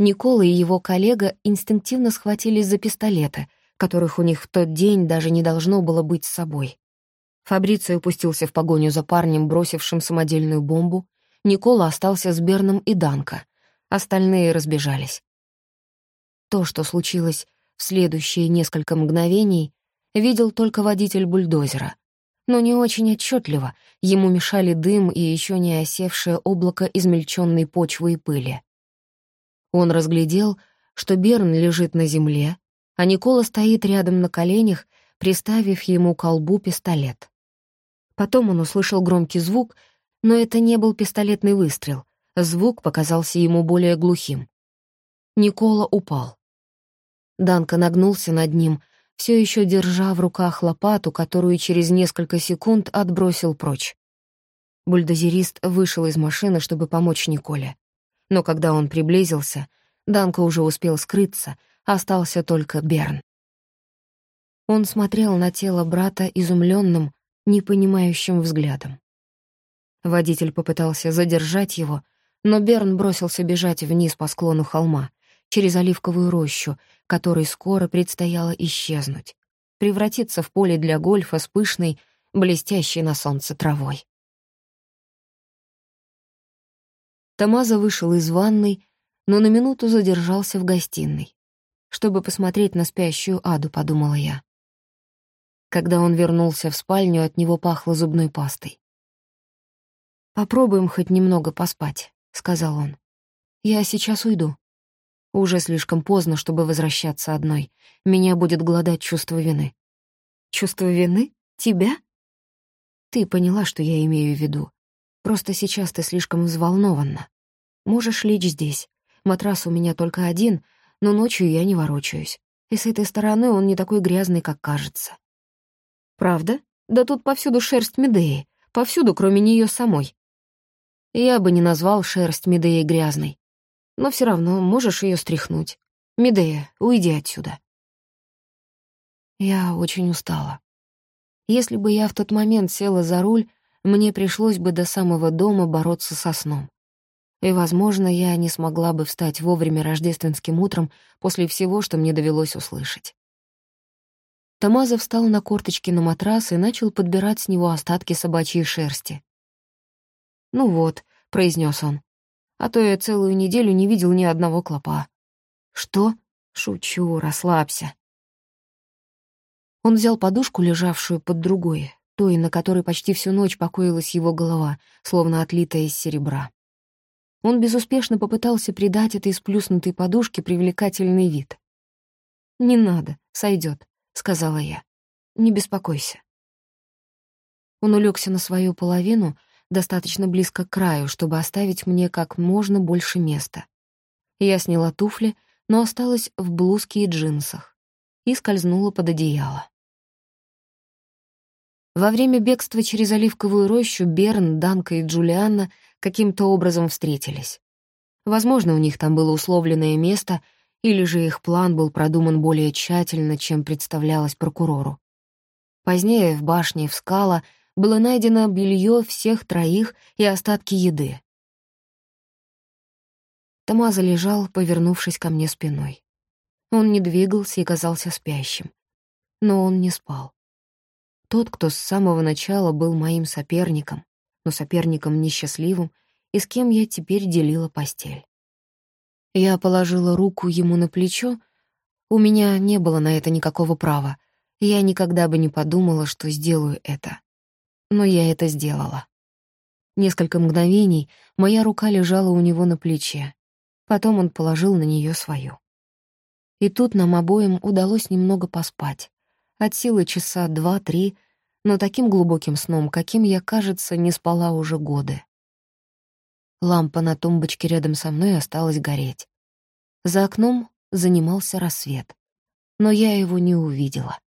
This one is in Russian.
Никола и его коллега инстинктивно схватились за пистолеты, которых у них в тот день даже не должно было быть с собой. Фабрицио упустился в погоню за парнем, бросившим самодельную бомбу. Никола остался с Берном и Данко. Остальные разбежались. То, что случилось в следующие несколько мгновений, видел только водитель бульдозера. Но не очень отчетливо, ему мешали дым и еще не осевшее облако измельченной почвы и пыли. Он разглядел, что Берн лежит на земле, а Никола стоит рядом на коленях, приставив ему колбу пистолет. Потом он услышал громкий звук, но это не был пистолетный выстрел. Звук показался ему более глухим. Никола упал. Данка нагнулся над ним, все еще держа в руках лопату, которую через несколько секунд отбросил прочь. Бульдозерист вышел из машины, чтобы помочь Николе. Но когда он приблизился, Данка уже успел скрыться, остался только Берн. Он смотрел на тело брата изумленным, непонимающим взглядом. Водитель попытался задержать его, но Берн бросился бежать вниз по склону холма, через оливковую рощу, которой скоро предстояло исчезнуть, превратиться в поле для гольфа с пышной, блестящей на солнце травой. Тамаза вышел из ванной, но на минуту задержался в гостиной. Чтобы посмотреть на спящую Аду, подумала я. Когда он вернулся в спальню, от него пахло зубной пастой. «Попробуем хоть немного поспать», — сказал он. «Я сейчас уйду. Уже слишком поздно, чтобы возвращаться одной. Меня будет гладать чувство вины». «Чувство вины? Тебя?» «Ты поняла, что я имею в виду. Просто сейчас ты слишком взволнованна. Можешь лечь здесь. Матрас у меня только один, но ночью я не ворочаюсь. И с этой стороны он не такой грязный, как кажется. Правда? Да тут повсюду шерсть Медеи. Повсюду, кроме нее самой. Я бы не назвал шерсть Медеи грязной. Но все равно можешь ее стряхнуть. Медея, уйди отсюда. Я очень устала. Если бы я в тот момент села за руль, мне пришлось бы до самого дома бороться со сном. И, возможно, я не смогла бы встать вовремя рождественским утром после всего, что мне довелось услышать. Тамаза встал на корточки на матрас и начал подбирать с него остатки собачьей шерсти. «Ну вот», — произнес он, — «а то я целую неделю не видел ни одного клопа». «Что?» «Шучу, расслабься». Он взял подушку, лежавшую под другой, той, на которой почти всю ночь покоилась его голова, словно отлитая из серебра. Он безуспешно попытался придать этой сплюснутой подушке привлекательный вид. «Не надо, сойдет, сказала я. «Не беспокойся». Он улегся на свою половину, достаточно близко к краю, чтобы оставить мне как можно больше места. Я сняла туфли, но осталась в блузке и джинсах и скользнула под одеяло. Во время бегства через оливковую рощу Берн, Данка и Джулианна каким-то образом встретились. Возможно, у них там было условленное место, или же их план был продуман более тщательно, чем представлялось прокурору. Позднее в башне в скала было найдено белье всех троих и остатки еды. Тамаза лежал, повернувшись ко мне спиной. Он не двигался и казался спящим. Но он не спал. Тот, кто с самого начала был моим соперником, но соперником несчастливым, и с кем я теперь делила постель. Я положила руку ему на плечо. У меня не было на это никакого права. Я никогда бы не подумала, что сделаю это. Но я это сделала. Несколько мгновений моя рука лежала у него на плече. Потом он положил на нее свою. И тут нам обоим удалось немного поспать. От силы часа два-три, но таким глубоким сном, каким я, кажется, не спала уже годы. Лампа на тумбочке рядом со мной осталась гореть. За окном занимался рассвет, но я его не увидела.